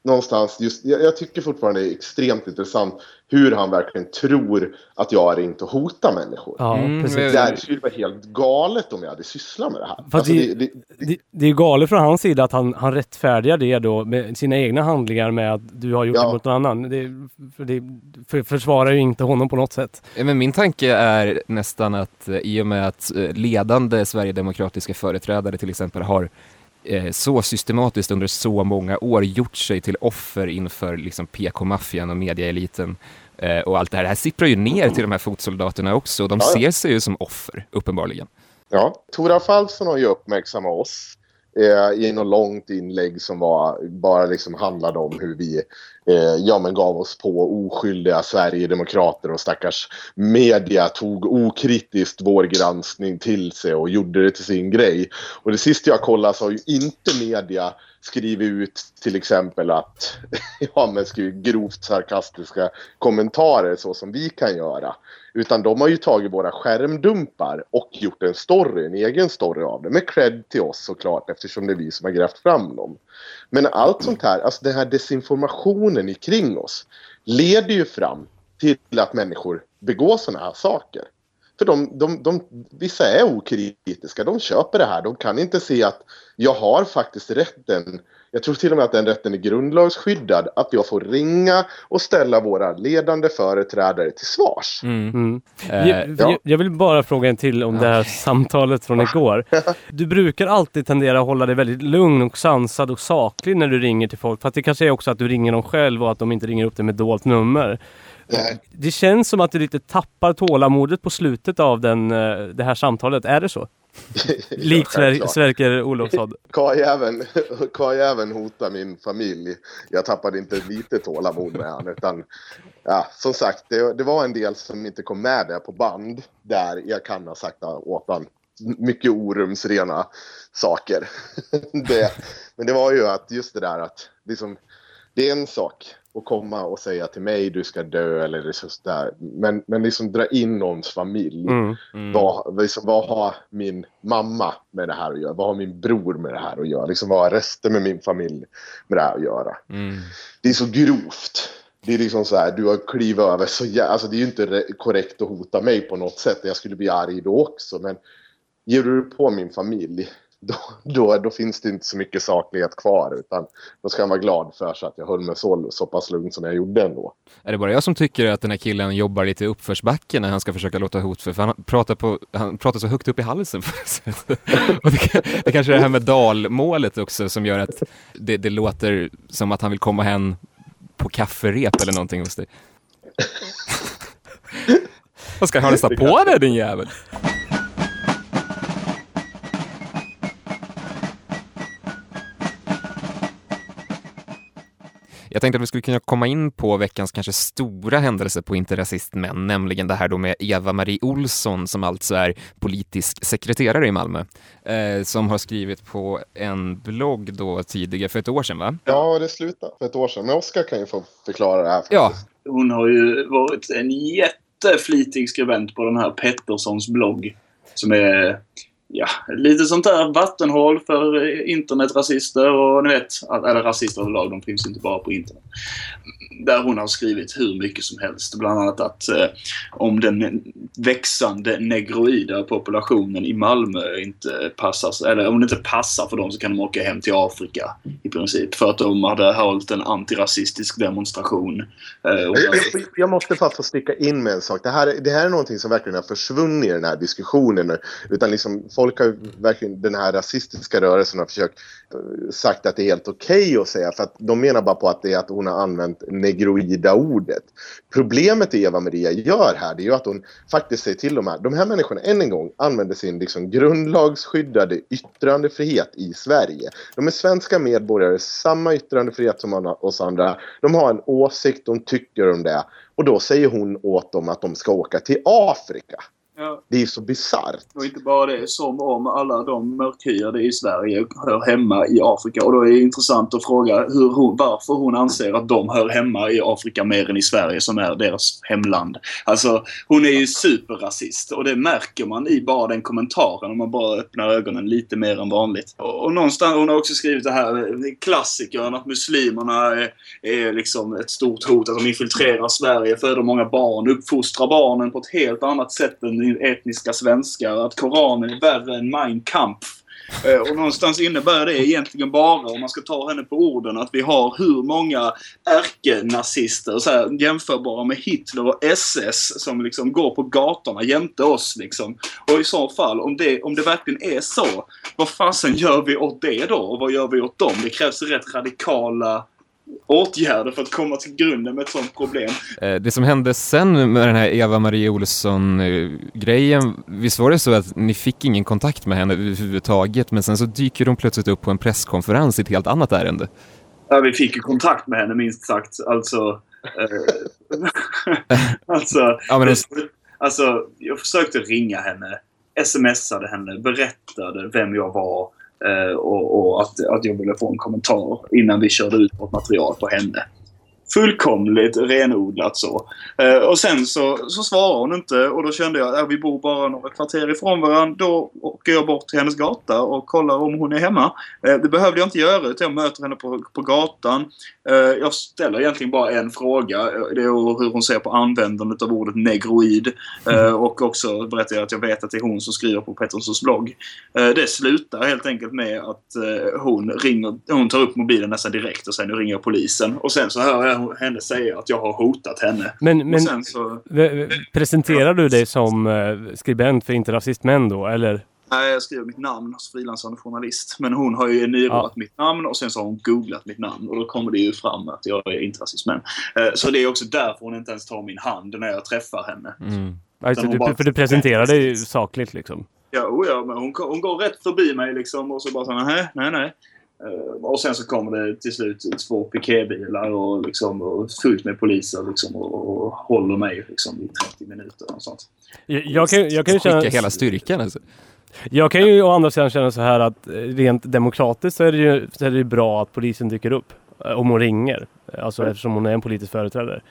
någonstans. Just, jag, jag tycker fortfarande det är extremt intressant hur han verkligen tror att jag har ringt och hotat människor. Ja, Mm, precis. men- Det skulle vara helt galet om jag hade sysslat med det här. Alltså, det- det, det, Det, det är galet från hans sida att han, han rättfärdigar det då med sina egna handlingar med att du har gjort Ja. det mot någon annan. Det, för det för, försvarar ju inte honom på något sätt. Men min tanke är nästan att eh, i och med att eh, ledande sverigedemokratiska företrädare till exempel har så systematiskt under så många år gjort sig till offer inför liksom PK-maffian och mediaeliten eh, och allt det här. Det här sipprar ju ner till de här fotsoldaterna också. De Ja, ja. ser sig ju som offer, uppenbarligen. Ja, Tora Falsson har ju uppmärksammat oss eh, i något långt inlägg som var, bara liksom handlade om hur vi eh, ja, men gav oss på oskyldiga Sverigedemokrater och stackars media tog okritiskt vår granskning till sig och gjorde det till sin grej. Och det sista jag kollade så har ju inte media skrivit ut till exempel att <laughs> ja, men skrivit grovt sarkastiska kommentarer så som vi kan göra. Utan de har ju tagit våra skärmdumpar och gjort en story, en egen story av det. Med cred till oss såklart eftersom det är vi som har grävt fram dem. Men allt sånt här, alltså den här desinformationen kring oss leder ju fram till att människor begår sådana här saker. För de, de, de, vissa är okritiska, de köper det här. De kan inte se att jag har faktiskt rätten, jag tror till och med att den rätten är grundlagsskyddad, att jag får ringa och ställa våra ledande företrädare till svars. Mm. Eh, jag, jag, jag vill bara fråga en till om det här samtalet från igår. <laughs> Du brukar alltid tendera att hålla dig väldigt lugn och sansad och saklig när du ringer till folk. Fast det kanske är också att du ringer dem själv och att de inte ringer upp dig med dolt nummer. Nej. Det känns som att du lite tappar tålamodet på slutet av den, eh, det här samtalet. Är det så? <laughs> Likt Sver-. Sverker Olofsson. <laughs> Karljäveln, <laughs> karljäveln hotar min familj. Jag tappade inte lite tålamod med han utan ja, som sagt, det, det var en del som inte kom med där på band där jag kan ha sagt åt han mycket orumsrena saker. det, men det var ju att just det där att liksom, det är en sak att komma och säga till mig du ska dö eller det så där. Men, men liksom dra in någons familj. Mm. Vad, liksom, vad har min mamma med det här att göra? Vad har min bror med det här att göra? Liksom, vad har resten med min familj med det här att göra? Mm. Det är så grovt. Det är liksom så här, du har klivit över så jä- Alltså det är ju inte re- korrekt att hota mig på något sätt. Jag skulle bli arg då också. Men ger du på min familj, då, då, då finns det inte så mycket saklighet kvar. Utan då ska han vara glad för sig att jag höll mig så, så pass lugn som jag gjorde ändå. Är det bara jag som tycker att den här killen jobbar lite i uppförsbacke när han ska försöka låta hotfull? För han pratar, på, han pratar så högt upp i halsen. <laughs> Och det, det kanske är det här med dalmålet också som gör att det, det låter som att han vill komma hem på kafferep eller någonting hos dig. <laughs> Vad ska han nästan på dig din jävel? Jag tänkte att vi skulle kunna komma in på veckans kanske stora händelse på Inte rasistmän, nämligen det här då med Eva-Marie Olsson som alltså är politisk sekreterare i Malmö, eh, som har skrivit på en blogg då tidigare, för ett år sedan va? Ja, det slutade för ett år sedan. Men Oskar kan ju få förklara det här. Faktiskt. Ja, Hon har ju varit en jätteflitig skribent på den här Petterssons blogg. Som är ja, lite sånt där vattenhål för eh, internetrasister och ni vet, eller rasister överlag, de finns inte bara på internet. Där hon har skrivit hur mycket som helst. Bland annat att eh, om den växande negroida populationen i Malmö inte passar, eller om det inte passar för dem så kan de åka hem till Afrika i princip. För att de hade hållit en antirasistisk demonstration. Eh, Jag, jag, måste bara få sticka in med en sak. Det här, det här är någonting som verkligen har försvunnit i den här diskussionen. Utan liksom, folk har verkligen, den här rasistiska rörelsen har försökt eh, sagt att det är helt okej okay att säga. För att de menar bara på att det är att hon har använt negroida ordet. Problemet Eva-Maria gör här det är ju att hon faktiskt säger till de här, de här människorna än en gång använder sin liksom grundlagsskyddade yttrandefrihet i Sverige. De är svenska medborgare, samma yttrandefrihet som oss andra. De har en åsikt, de tycker om det. Och då säger hon åt dem att de ska åka till Afrika. Ja, Det är så bisarrt. och inte bara det, som om alla de mörkhyade i Sverige hör hemma i Afrika. Och då är det intressant att fråga hur hon, varför hon anser att de hör hemma i Afrika mer än i Sverige som är deras hemland. Alltså, hon är ju superrasist och det märker man i bara den kommentaren om man bara öppnar ögonen lite mer än vanligt. Och, och någonstans, hon har också skrivit det här eh, klassikern att muslimerna är, är liksom ett stort hot, att de infiltrerar Sverige, föder många barn, uppfostrar barnen på ett helt annat sätt än etniska svenskar. Att Koranen är värre än Mein Kampf. Eh, och någonstans innebär det egentligen bara, om man ska ta henne på orden, att vi har hur många ärkenazister så här, jämförbara med Hitler och SS som liksom går på gatorna jämte oss. Liksom. Och i så fall, om det, om det verkligen är så, vad fasen gör vi åt det då? Och vad gör vi åt dem? Det krävs rätt radikala åtgärder för att komma till grunden med ett sånt problem. Eh, Det som hände sen med den här Eva-Marie Olsson-grejen, visst var det så att ni fick ingen kontakt med henne överhuvudtaget, men sen så dyker hon plötsligt upp på en presskonferens i ett helt annat ärende. Ja, vi fick ju kontakt med henne minst sagt. Alltså... Eh, <laughs> <laughs> alltså, Ja, men alltså, jag försökte ringa henne, smsade henne, berättade vem jag var Eh, och, och att, att jag ville få en kommentar innan vi körde ut vårt material på henne. Fullkomligt renodlat så. Eh, och sen så, så svarade hon inte och då kände jag att vi bor bara några kvarter ifrån varandra. Då åker jag bort till hennes gata och kollar om hon är hemma. Eh, det behövde jag inte göra utan jag möter henne på, på gatan. Eh, jag ställer egentligen bara en fråga. Det är hur hon ser på användandet av ordet negroid. Eh, och också berättar jag att jag vet att det är hon som skriver på Petterssons blogg. Det slutar helt enkelt med att hon ringer, hon tar upp mobilen nästan direkt och säger nu ringer jag polisen. Och sen så hör jag henne säga att jag har hotat henne. Men, men så... presenterar du dig som eh, skribent för Inte rasistmän då, eller? Nej, jag skriver mitt namn som frilansande journalist. Men hon har ju nyrådat mitt namn och sen så har hon googlat mitt namn. Och då kommer det ju fram att jag är inte rasistmän. Eh, Så det är också därför hon inte ens tar min hand när jag träffar henne. Mm. Alltså, du, bara- för du presenterar dig ju sakligt liksom. Ja, oh ja men hon, hon går rätt förbi mig liksom och så bara så nej, nej, nej. Eh, och sen så kommer det till slut två piketbilar och, liksom, och fullt med poliser liksom, och, och håller mig liksom, i 30 minuter och sånt. Jag, jag, kan, jag, kan ju känna, hela styrkan alltså. jag kan ju å andra sidan känna så här att eh, rent demokratiskt så är det ju så är det bra att polisen dyker upp. eh, Om hon ringer. Alltså eftersom hon är en politisk företrädare.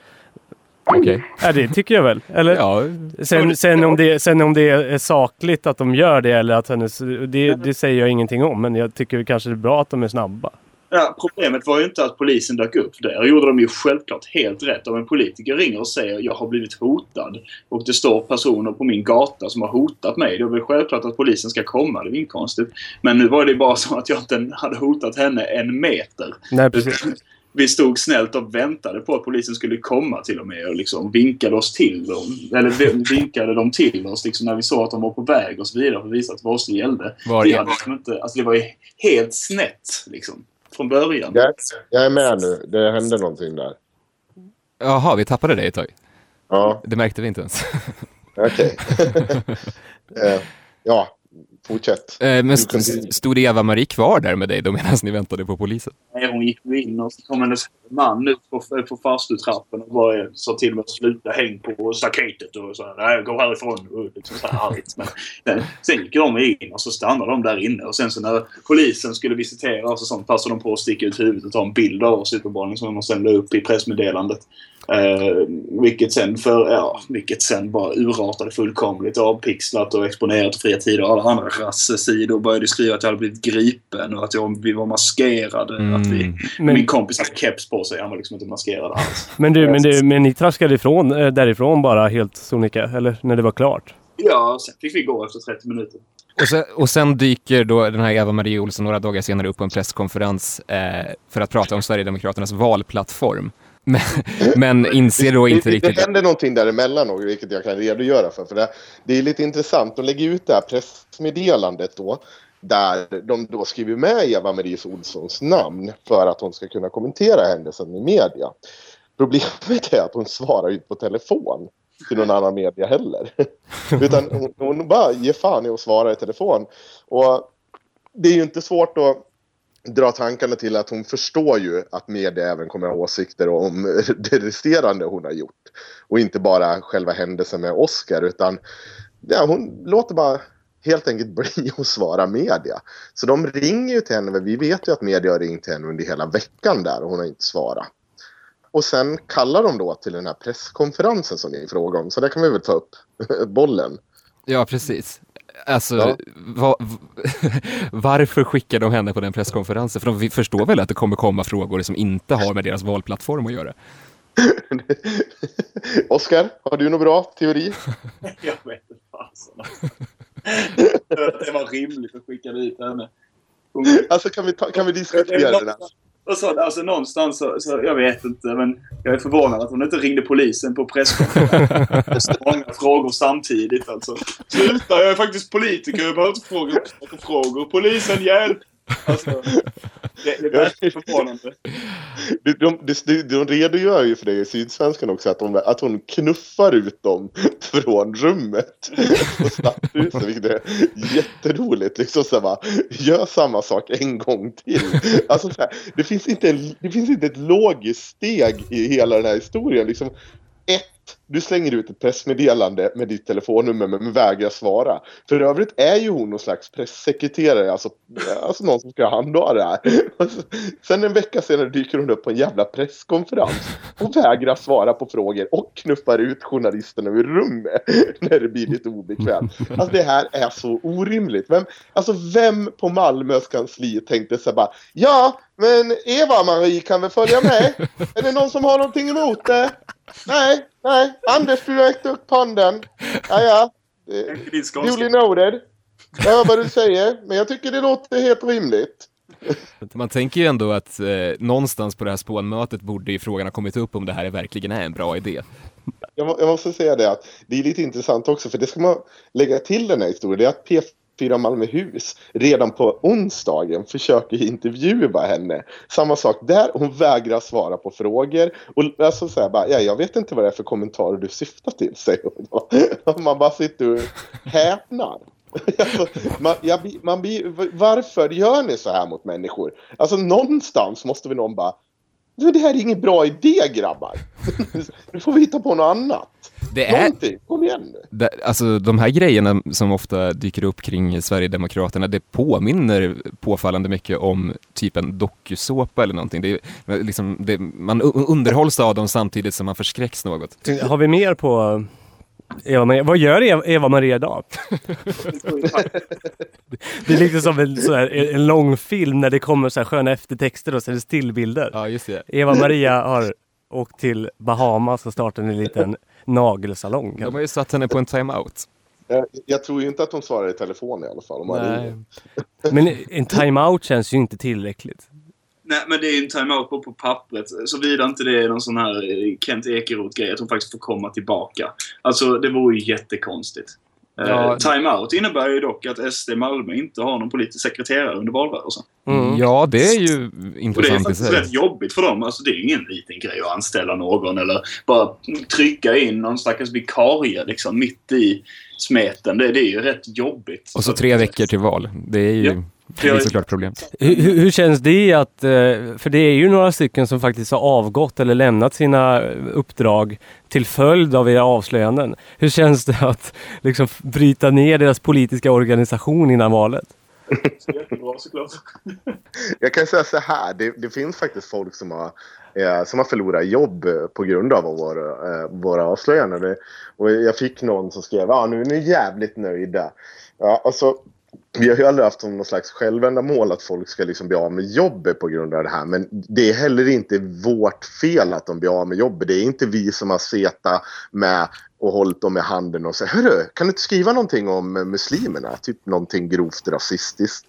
Okej. Ja, det tycker jag väl. Eller? Ja, Sen, sen, om det, sen om det är sakligt att de gör det eller att hennes... Det, det säger jag ingenting om. Men jag tycker kanske det är bra att de är snabba. Ja, problemet var ju inte att polisen dök upp där. gjorde de ju självklart helt rätt. Om en politiker ringer och säger jag har blivit hotad och det står personer på min gata som har hotat mig. Då är det väl självklart att polisen ska komma. Det är inte konstigt. Men nu var det bara så att jag inte hade hotat henne en meter. Nej, precis. Vi stod snällt och väntade på att polisen skulle komma till och med och liksom vinkade oss till dem. Eller vi- vinkade dem till oss liksom när vi såg att de var på väg och så vidare för att visa att vad det gällde. var Vi hade liksom inte, alltså det var ju helt snett liksom. Från början. Jag, jag är med nu. Det hände någonting där. Jaha, vi tappade dig ett tag. Ja, Det märkte vi inte ens. okej. <laughs> Eh, ja, fortsätt. Eh, Men stod Eva-Marie kvar där med dig då medan ni väntade på polisen? Nej, hon gick in och så kom hennes man ut på, på farstutrappen och bara sa till mig att sluta häng på staketet och så Nej, gå härifrån. Och liksom så här argt. Men, men sen gick de in och så stannade de där inne och sen så när polisen skulle visitera oss och sånt passade de på att sticka ut huvudet och ta en bild av oss uppenbarligen som de sen la upp i pressmeddelandet. Eh, vilket sen för, ja, vilket sen bara urartade fullkomligt avpixlat och exponerat fria tider. Alla andra rassidor började skriva att jag hade blivit gripen och att jag, vi var maskerade. Att vi, Mm. Men, min kompis hade keps på sig. Han var liksom inte maskerad alls. <laughs> men, du, men, du, men ni traskade ifrån eh, därifrån bara helt sonika? Eller när det var klart? Ja, sen fick vi gå efter 30 minuter. Och sen, och sen dyker då den här Eva-Marie Olsson några dagar senare upp på en presskonferens eh, för att prata om Sverigedemokraternas valplattform. Men, <laughs> men inser då inte det, riktigt... Det händer någonting däremellan också, vilket jag kan redogöra för. för det, det är lite intressant. De lägger ut det här pressmeddelandet då. Där de då skriver med Eva-Marie Olssons namn för att hon ska kunna kommentera händelsen i media. Problemet är att hon svarar ju på telefon till någon annan media heller. <laughs> Utan hon, hon bara ger fan i att svara i telefon. Och det är ju inte svårt att dra tankarna till att hon förstår ju att media även kommer ha åsikter om <laughs> det resterande hon har gjort. Och inte bara själva händelsen med Oscar utan ja, hon låter bara helt enkelt bli <laughs> att svara media. Så de ringer ju till henne, vi vet ju att media har ringt till henne under hela veckan där och hon har inte svarat. Och sen kallar de då till den här presskonferensen som ni frågade om, så där kan vi väl ta upp <laughs> bollen. Ja, precis. Alltså, Ja. va, <laughs> varför skickar de henne på den presskonferensen? För de förstår väl att det kommer komma frågor som inte har med deras valplattform att göra? <laughs> Oskar, har du någon bra teori? <laughs> Jag vet inte fasen. Det var rimligt att skicka dit henne. Alltså kan vi, ta, kan vi diskutera det där? Och så, alltså någonstans så, så, jag vet inte, men jag är förvånad att hon inte ringde polisen på presskonferensen. <laughs> Det är många frågor samtidigt alltså. Sluta, jag är faktiskt politiker, jag behöver inte fråga frågor. Polisen, hjälp! Alltså, det, det är förvånande. De, de, de, de redogör ju för det i Sydsvenskan också, att, de, att hon knuffar ut dem från rummet på Stadshuset, <laughs> vilket är jätteroligt. Liksom så här, bara, gör samma sak en gång till. Alltså, så här, det, finns inte en, det finns inte ett logiskt steg i hela den här historien. Liksom, ett, du slänger ut ett pressmeddelande med ditt telefonnummer men vägrar svara. För övrigt är ju hon någon slags pressekreterare, alltså, alltså någon som ska handha det här. <laughs> Alltså, sen en vecka senare dyker hon upp på en jävla presskonferens och vägrar svara på frågor och knuffar ut journalisterna ur rummet <laughs> när det blir lite obekvämt. Alltså det här är så orimligt. Vem, alltså vem på Malmös kansli tänkte sig bara Ja, men Eva-Marie kan väl följa med? Är det någon som har någonting emot det? Nej, nej. Anders, du räckte upp handen. Ja, ja. Duly noted. Jag hör vad du säger, men jag tycker det låter helt rimligt. Man tänker ju ändå att eh, någonstans på det här spånmötet borde ju frågan ha kommit upp om det här verkligen är en bra idé. Jag, jag måste säga det att det är lite intressant också, för det ska man lägga till den här historien. Det är att P4 Malmöhus redan på onsdagen försöker intervjua henne. Samma sak där, hon vägrar svara på frågor. Och alltså så här, bara, ja, jag vet inte vad det är för kommentarer du syftar till, säger hon. då. <laughs> Och Man bara sitter och häpnar. <laughs> Alltså, man, jag, man varför gör ni så här mot människor? Alltså någonstans måste vi någon bara det här är ingen bra idé grabbar. <laughs> Nu får vi hitta på något annat. Det är, Någonting, kom igen nu. det, alltså de här grejerna som ofta dyker upp kring Sverigedemokraterna, det påminner påfallande mycket om typ en dokusåpa eller någonting. Det är, liksom, det, man underhålls av dem samtidigt som man förskräcks något. Har vi mer på Eva-Maria? Vad gör Eva- Eva-Maria idag? <laughs> Det är lite som en, så här, en lång film när det kommer så här sköna eftertexter och sen stillbilder. Ja, just det. Eva-Maria har åkt till Bahamas och startat en liten nagelsalong. De har ju satt henne på en timeout. Jag, jag tror ju inte att de svarar i telefon i alla fall. Nej. Men en timeout känns ju inte tillräckligt. Nej, men det är ju en timeout på, på pappret. Såvida inte det är någon sån här Kent Ekeroth-grej, att hon faktiskt får komma tillbaka. Alltså, det vore ju jättekonstigt. Eh, Ja. Time-out innebär ju dock att SD Malmö inte har någon politisk sekreterare under valrörelsen. Mm. Ja, det är ju Och det är intressant faktiskt rätt jobbigt för dem. Alltså, det är ingen liten grej att anställa någon eller bara trycka in någon stackars vikarie liksom, mitt i smeten. Det, det är ju rätt jobbigt. Och så tre veckor till val. Det är ju Ja. Det är såklart problem. Hur, hur känns det att, eh, för det är ju några stycken som faktiskt har avgått eller lämnat sina uppdrag till följd av era avslöjanden. Hur känns det att liksom bryta ner deras politiska organisation innan valet? Jättebra såklart. <laughs> Jag kan säga så här, det, det finns faktiskt folk som har, eh, som har förlorat jobb eh, på grund av våra, eh, våra avslöjanden. Och jag fick någon som skrev ja nu är ni jävligt nöjda. Ja, alltså, vi har ju aldrig haft som någon slags självändamål att folk ska liksom bli av med jobbet på grund av det här. Men det är heller inte vårt fel att de blir av med jobbet. Det är inte vi som har seta med och hållit dem i handen och sagt Hörru, kan du inte skriva någonting om muslimerna? Typ någonting grovt rasistiskt.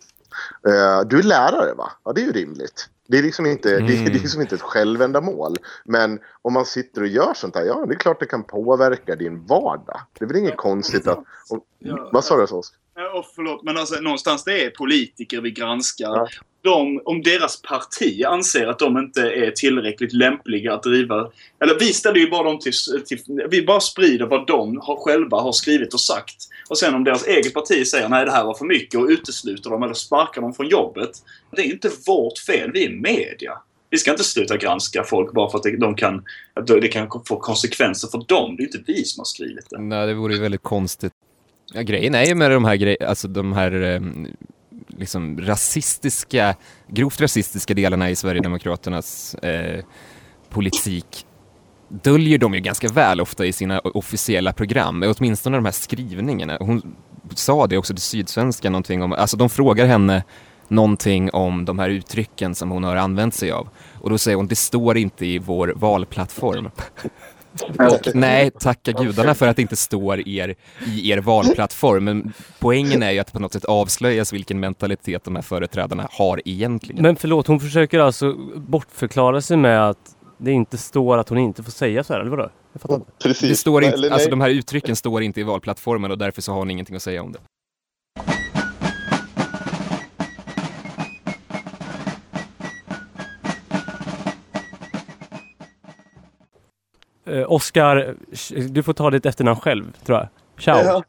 Uh, du är lärare va? Ja, det är ju rimligt. Det är liksom inte, det, är- Mm. det är liksom inte ett självändamål. Men om man sitter och gör sånt här, ja det är klart det kan påverka din vardag. Det är väl inget konstigt att... om- Ja. vad sa du Oskar? Ja, och förlåt, men alltså någonstans det är politiker vi granskar. Ja. De, om deras parti anser att de inte är tillräckligt lämpliga att driva... Eller vi ställer ju bara dem till... till vi bara sprider vad de har, själva har skrivit och sagt. Och sen om deras eget parti säger nej det här var för mycket och utesluter dem eller sparkar dem från jobbet. Det är inte vårt fel, vi är media. Vi ska inte sluta granska folk bara för att det, de kan, att det kan få konsekvenser för dem. Det är inte vi som har skrivit det. Nej, det vore ju väldigt konstigt. Ja, grejen är ju med de här grejerna, alltså de här ehm, liksom rasistiska, grovt rasistiska delarna i Sverigedemokraternas eh, politik döljer de ju ganska väl ofta i sina officiella program, åtminstone de här skrivningarna. Hon sa det också till Sydsvenska någonting om, alltså de frågar henne någonting om de här uttrycken som hon har använt sig av. Och då säger hon, det står inte i vår valplattform. Och nej, tacka gudarna för att det inte står er, i er valplattform. Men poängen är ju att på något sätt avslöjas vilken mentalitet de här företrädarna har egentligen. Men förlåt, hon försöker alltså bortförklara sig med att det inte står att hon inte får säga så här, eller vadå? Jag fattar inte. Precis. det står inte, alltså de här uttrycken står inte i valplattformen och därför så har hon ingenting att säga om det. Oskar, du får ta ditt efternamn själv, tror jag. Ciao. Ja.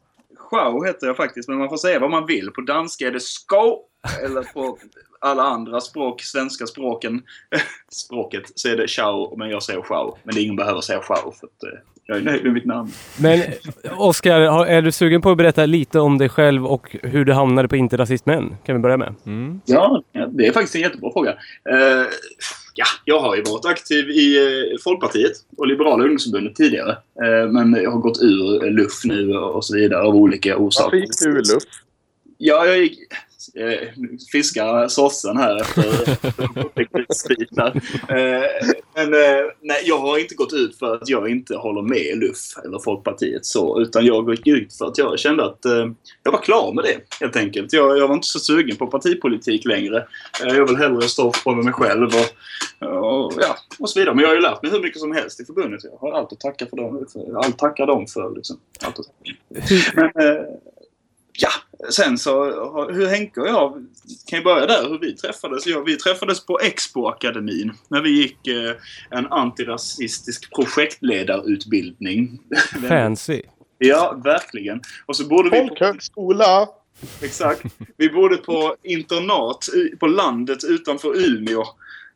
Schau heter jag faktiskt, men man får säga vad man vill. På danska är det sko eller på alla andra språk, svenska språken, <laughs> språket, så är det ciao, men jag säger schau. Men ingen behöver säga schau för att eh, jag är nöjd med mitt namn. Men eh, Oskar, är du sugen på att berätta lite om dig själv och hur du hamnade på Inte Rasist Män? Kan vi börja med? Mm. Ja, det är faktiskt en jättebra fråga. Eh, ja, jag har ju varit aktiv i eh, Folkpartiet och Liberala ungdomsförbundet tidigare. Eh, men jag har gått ur LUF nu och så vidare av olika orsaker. Varför gick du ur luft? Ja, jag gick... Eh, fiskar såsen här efter spritar. Eh, men eh, nej, jag har inte gått ut för att jag inte håller med LUF eller Folkpartiet så. Utan jag gick ut för att jag kände att eh, jag var klar med det helt enkelt. Jag, jag var inte så sugen på partipolitik längre. Eh, jag vill hellre stå på mig själv och, och, ja, och så vidare. Men jag har ju lärt mig hur mycket som helst i förbundet. Jag har allt att tacka för dem. Allt tackar dem för. Liksom. Allt att. Men, eh, Ja, sen så hur Henke och jag, kan ju börja där hur vi träffades. Ja, vi träffades på Expo-akademin när vi gick eh, en antirasistisk projektledarutbildning. <laughs> Fancy. Ja, verkligen. Och så bodde vi på, Folkhögskola! exakt, vi bodde på internat på landet utanför Umeå.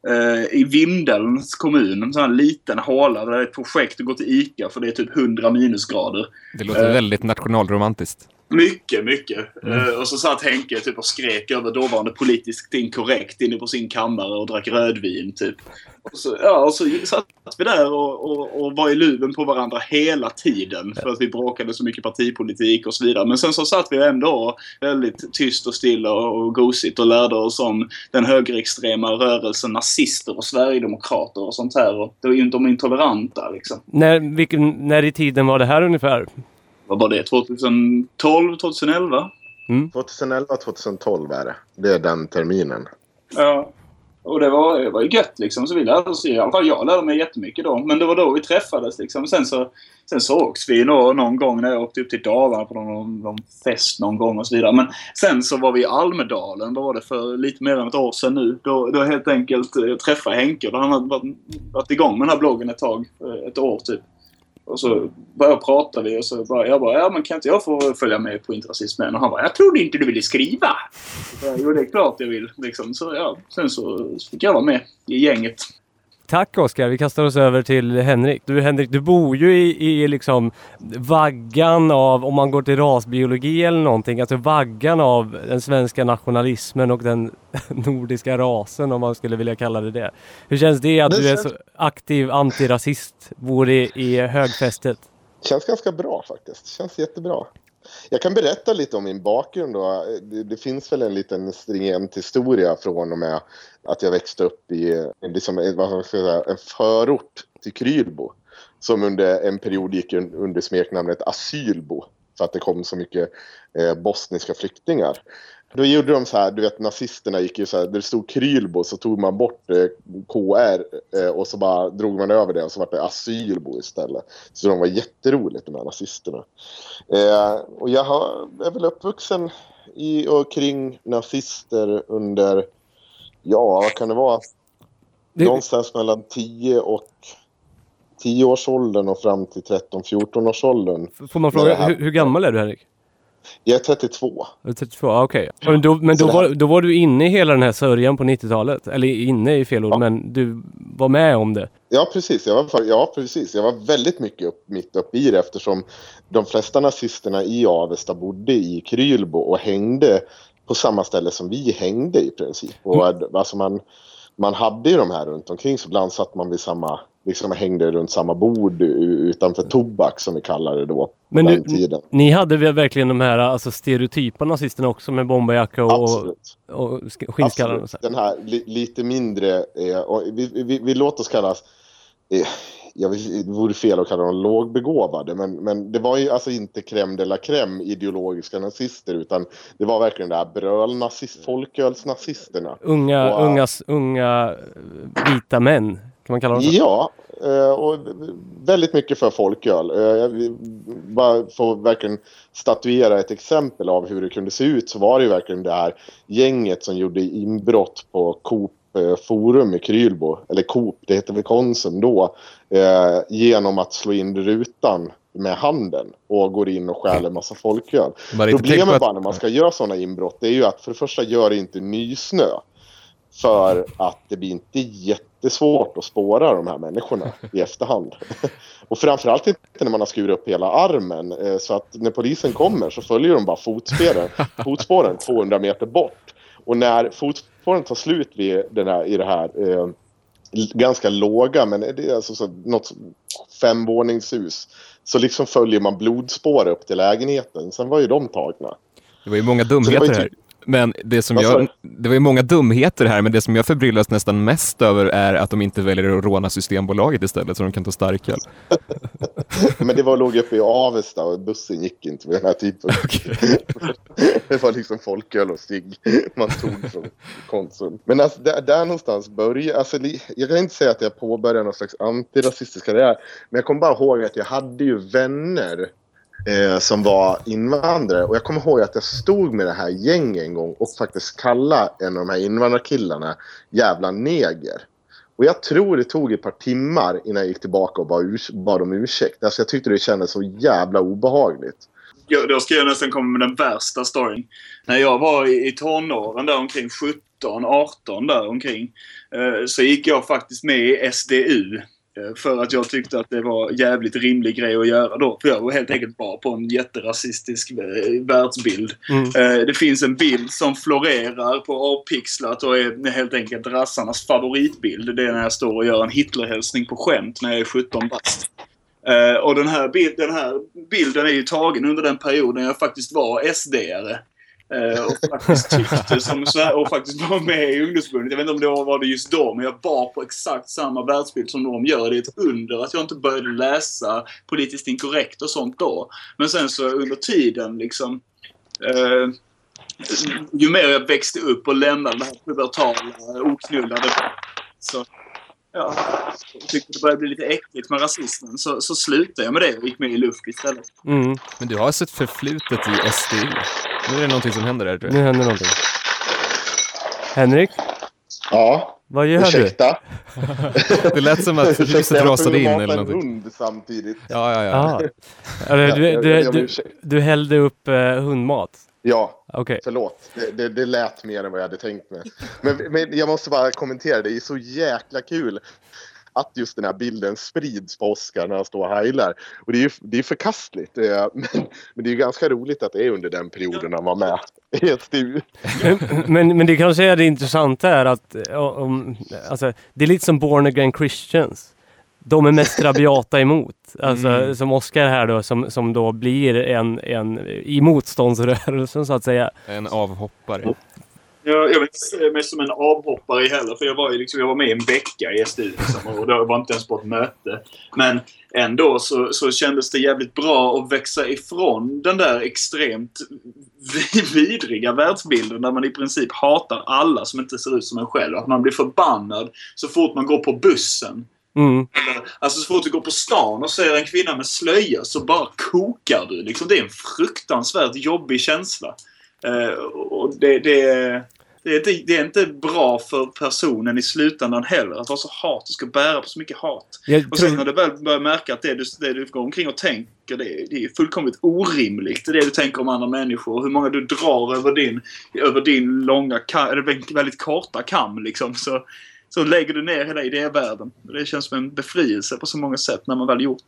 Eh, I Vindelns kommun, en sån här liten håla där det är ett projekt att gå till ICA för det är typ 100 minusgrader. Det låter Eh. väldigt nationalromantiskt. Mycket, mycket. Eh, och så satt Henke typ och skrek över dåvarande politiskt inkorrekt inne på sin kammare och drack rödvin typ. Och så, ja, och så satt vi där och, och, och var i luven på varandra hela tiden för att vi bråkade så mycket partipolitik och så vidare. Men sen så satt vi ändå väldigt tyst och stilla och, och gosigt och lärde oss om den högerextrema rörelsen nazister och sverigedemokrater och sånt här. Och det var ju inte de intoleranta liksom. När, vilken, när i tiden var det här ungefär? Vad var det? 2012, 2011? 2011, 2012 är det. Det är den terminen. Ja. Och det var, det var ju gött liksom. Så vi lärde oss, i alla fall jag lärde mig jättemycket då. Men det var då vi träffades liksom. Sen så sen sågs vi nå, någon gång när jag åkte upp till Dalarna på någon, någon fest någon gång och så vidare. Men sen så var vi i Almedalen, vad var det för lite mer än ett år sedan nu. Då, då helt enkelt jag träffade Henke. Då han hade varit, varit igång med den här bloggen ett tag. Ett år typ. Och så började prata vi och så bara, jag bara, ja men kan inte jag få följa med på Interrasismen? Och han bara, jag trodde inte du ville skriva. Jo, det är klart jag vill. Liksom. Så ja, sen så fick jag vara med i gänget. Tack Oskar, vi kastar oss över till Henrik. Du Henrik, du bor ju i, i liksom vaggan av, om man går till rasbiologi eller någonting, alltså vaggan av den svenska nationalismen och den <laughs> nordiska rasen om man skulle vilja kalla det det. Hur känns det att Det du är känns- så aktiv antirasist, bor i, i högfästet? Känns ganska bra faktiskt. Känns jättebra. Jag kan berätta lite om min bakgrund då. Det, det finns väl en liten stringent historia från och med att jag växte upp i liksom, vad ska jag säga, en förort till Krylbo. Som under en period gick under smeknamnet Asylbo. För att det kom så mycket eh, bosniska flyktingar. Då gjorde de så här, du vet nazisterna gick ju så här, där det stod Krylbo så tog man bort eh, KR eh, och så bara drog man över det och så var det Asylbo istället. Så de var jätteroligt de här nazisterna. Eh, och jag har, är väl uppvuxen i och kring nazister under, ja vad kan det vara, Det- någonstans mellan 10 och 10-årsåldern och fram till 13-14-årsåldern. Får man fråga, hur, hur gammal är du Henrik? Jag är 32. Du är 32, ah, okej. Men då, men då, var, då var du inne i hela den här sörjan på 90-talet? Eller inne i fel ord, Ja. men du var med om det? Ja precis. Jag var, ja, precis. Jag var väldigt mycket upp, mitt uppe i det eftersom de flesta nazisterna i Avesta bodde i Krylbo och hängde på samma ställe som vi hängde i princip. Och, alltså man, man hade ju de här runt omkring så ibland satt man vid samma, liksom hängde runt samma bord utanför tobak som vi kallade det då. Men den du- tiden. Ni hade väl verkligen de här alltså, stereotypa nazisterna också med bomberjacka och, Absolut. och sk- skinnskallar och så. Den här li, lite mindre, eh, och vi, vi, vi låter oss kallas, eh, jag vet, det vore fel att kalla dem lågbegåvade, men, men det var ju alltså inte crème de la crème ideologiska nazister utan det var verkligen det här brölnazist, folkölsnazisterna. Unga, Wow. unga, unga eh, vita män, kan man kalla så? Ja, eh, och väldigt mycket för folköl. Eh, Jag vill bara få verkligen statuera ett exempel av hur det kunde se ut så var det ju verkligen det här gänget som gjorde inbrott på Coop eh, Forum i Krylbo, eller Coop, det hette väl Konsum då, genom att slå in rutan med handen och går in och stjäl en massa folköl. Problemet att- bara när man ska göra sådana inbrott det är ju att för det första gör det inte nysnö. För att det blir inte jättesvårt att spåra de här människorna <laughs> i efterhand. Och framförallt inte när man har skurit upp hela armen. eh, Så att när polisen kommer så följer de bara fotspåren, <laughs> fotspåren 200 meter bort. Och när fotspåren tar slut vid den här, i det här eh, ganska låga, men det är alltså så, något femvåningshus. Så liksom följer man blodspår upp till lägenheten. Sen var ju de tagna. Det var ju många det dumheter här. Men det som jag, det var ju många dumheter här, men det som jag förbryllas nästan mest över är att de inte väljer att råna Systembolaget istället så de kan ta starköl. <laughs> Men det var låg uppe i Avesta och bussen gick inte vid den här tidpunkten. <laughs> <laughs> det var liksom folköl och cigg man tog från Konsum. Men alltså, där, där någonstans började... Alltså, jag kan inte säga att jag påbörjade någon slags antirasistisk karriär. Men jag kommer bara ihåg att jag hade ju vänner eh, som var invandrare. Och jag kommer ihåg att jag stod med det här gänget en gång och faktiskt kallade en av de här invandrarkillarna jävla neger. Och jag tror det tog ett par timmar innan jag gick tillbaka och bad, urs- bad om ursäkt. Alltså jag tyckte det kändes så jävla obehagligt. Ja, då ska jag nästan komma med den värsta storyn. När jag var i, i tonåren där omkring 17, 18 där omkring. Eh, så gick jag faktiskt med i SDU eh, För att jag tyckte att det var jävligt rimlig grej att göra då. För jag var helt enkelt bara på en jätterasistisk eh, världsbild. Mm. Eh, Det finns en bild som florerar på avpixlat och är helt enkelt rassarnas favoritbild. Det är när jag står och gör en Hitlerhälsning på skämt när jag är 17 bast. Och den här, bild, den här bilden är ju tagen under den perioden jag faktiskt var SD-are. Eh, och faktiskt tyckte som och faktiskt var med i ungdomsförbundet. Jag vet inte om det var, var det just då, men jag var på exakt samma världsbild som de gör. Det är ett under att jag inte började läsa politiskt inkorrekt och sånt då. Men sen så under tiden liksom eh, ju mer jag växte upp och lämnade det här pubertala, oknullade så ja, jag tyckte det började bli lite äckligt med rasismen. Så, så slutade jag med det och gick med i LUFK istället. Mm, Men du har alltså ett förflutet i SDU. Nu är det någonting som händer där tror nu jag. händer någonting. Henrik, Ja, vad gör du? ursäkta. <laughs> Det lät som att ljuset rasade in eller en någonting. hund samtidigt. Ja, ja, ja. Ah. Eller, <laughs> du, Jag- du, jag- jag du, du hällde upp eh, hundmat? Ja, Okej. förlåt. Det, det, det lät mer än vad jag hade tänkt mig. Men, men jag måste bara kommentera, det är så jäkla kul att just den här bilden sprids på Oscar när han står och heilar. Och det är ju det är förkastligt. eh, Men, men det är ju ganska roligt att det är under den perioden han var med i SDU. Men, men det kanske är det intressanta är att eh, om, alltså, det är lite som Born Again Christians. De är mest rabiata <laughs> emot. Alltså Mm. som Oscar här då som, som då blir en, en i motståndsrörelsen så att säga. En avhoppare. Jag, jag se mig som en avhoppare heller, för jag var, ju liksom, jag var med i en vecka i SDU liksom, och det var inte ens på ett möte. Men ändå så, så kändes det jävligt bra att växa ifrån den där extremt vi- vidriga världsbilden där man i princip hatar alla som inte ser ut som en själv. Att man blir förbannad så fort man går på bussen. Mm. Alltså så fort du går på stan och ser en kvinna med slöja så bara kokar du. Liksom, det är en fruktansvärt jobbig känsla. Eh, och det, det, det, är inte, det är inte bra för personen i slutändan heller att vara så hatisk och bära på så mycket hat. Jag Och sen tror, när du väl börjar märka att det du, det du går omkring och tänker det, det är fullkomligt orimligt. Det är det du tänker om andra människor. Hur många du drar över din, över din långa, väldigt korta kam liksom. Så, så lägger du ner hela idévärlden. Det känns som en befrielse på så många sätt när man väl gjort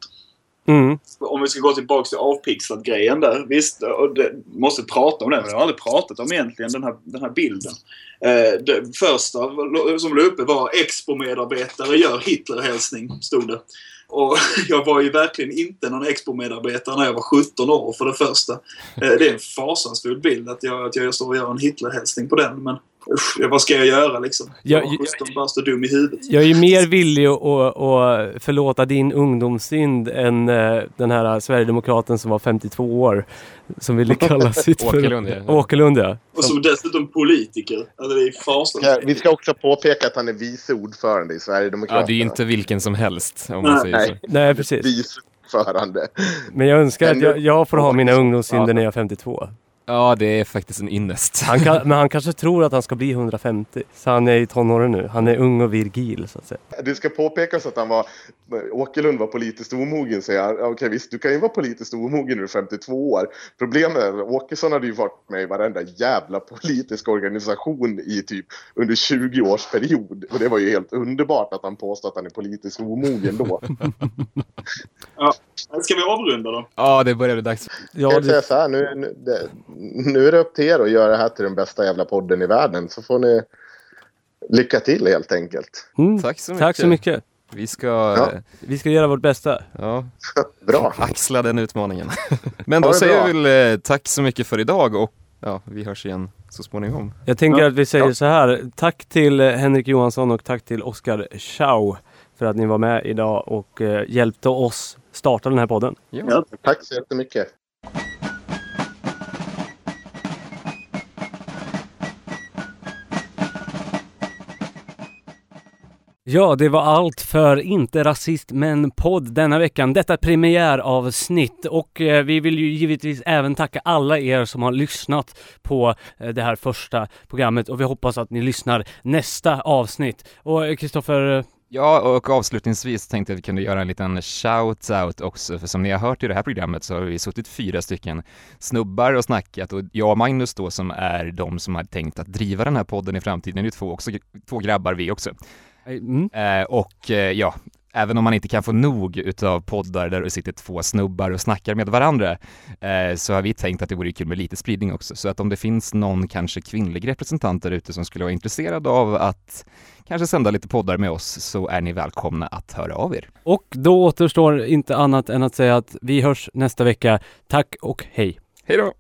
det. mm. Om vi ska gå tillbaka till avpixlat-grejen där. Visst, och det, måste prata om det, men jag har aldrig pratat om egentligen den här, den här bilden. Eh, det första som låg uppe var Expo-medarbetare gör Hitler-hälsning, stod det. Och <laughs> jag var ju verkligen inte någon Expo-medarbetare när jag var 17 år för det första. Eh, det är en fasansfull bild att jag, att jag står och gör en Hitler-hälsning på den. Men usch, vad ska jag göra liksom? Jag Jag- 17 bara så dum i huvudet. Jag är ju mer villig att, att, förlåta din ungdomssynd än eh, den här Sverigedemokraten som var 52 år. Som ville kalla <laughs> sitt för... Åkerlund, ja. Åkerlund ja. Och som dessutom politiker. Alltså det är fasansfullt. Ja, vi ska också påpeka att han är vice ordförande i Sverigedemokraterna. Ja, det är ju inte vilken som helst om man Nej. säger så. Nej. Nej precis. Vice ordförande. Men jag önskar att jag, jag får ha mina ungdomssynder när jag är 52. Ja, det är faktiskt en ynnest. Han kan, <laughs> men han kanske tror att han ska bli 150. Så han är i tonåren nu. Han är ung och virgil så att säga. Det ska påpekas att han var, Åkerlund var politiskt omogen säger han. Okej visst, du kan ju vara politiskt omogen när du är 52 år. Problemet är att Åkesson hade ju varit med i varenda jävla politisk organisation i typ under 20 års period. Och det var ju helt underbart att han påstod att han är politiskt omogen då. <laughs> Ska vi avrunda då? Ja, det börjar bli dags. Ja, jag det, säga så här, nu, nu, det, <laughs> nu är det upp till er att göra det här till den bästa jävla podden i världen. Så får ni lycka till helt enkelt. mm, Tack så mycket. tack så mycket. Vi ska Ja. Vi ska göra vårt bästa. ja, <laughs> Bra. axla den utmaningen. <laughs> Men då säger vi väl eh, tack så mycket för idag och ja, vi hörs igen så småningom. Jag tänker Ja, att vi säger ja. så här. Tack till eh, Henrik Johansson och tack till Oskar Schau för att ni var med idag och eh, hjälpte oss starta den här podden. Ja. Ja. Tack så jättemycket. Ja, det var allt för Inte Rasist Men podd denna veckan. Detta premiäravsnitt och eh, vi vill ju givetvis även tacka alla er som har lyssnat på eh, det här första programmet och vi hoppas att ni lyssnar nästa avsnitt. Och eh, Kristoffer, eh, Ja, och avslutningsvis tänkte jag att vi kunde göra en liten shout-out också, för som ni har hört i det här programmet så har vi suttit fyra stycken snubbar och snackat och jag och Magnus då som är de som har tänkt att driva den här podden i framtiden, det är ju två, också, två grabbar vi också eh, mm, Eh, och eh, ja, även om man inte kan få nog utav poddar där det sitter två snubbar och snackar med varandra, eh, så har vi tänkt att det vore kul med lite spridning också. Så att om det finns någon kanske kvinnlig representant där ute som skulle vara intresserad av att kanske sända lite poddar med oss, så är ni välkomna att höra av er. och då återstår inte annat än att säga att vi hörs nästa vecka. Tack och hej! Hej då!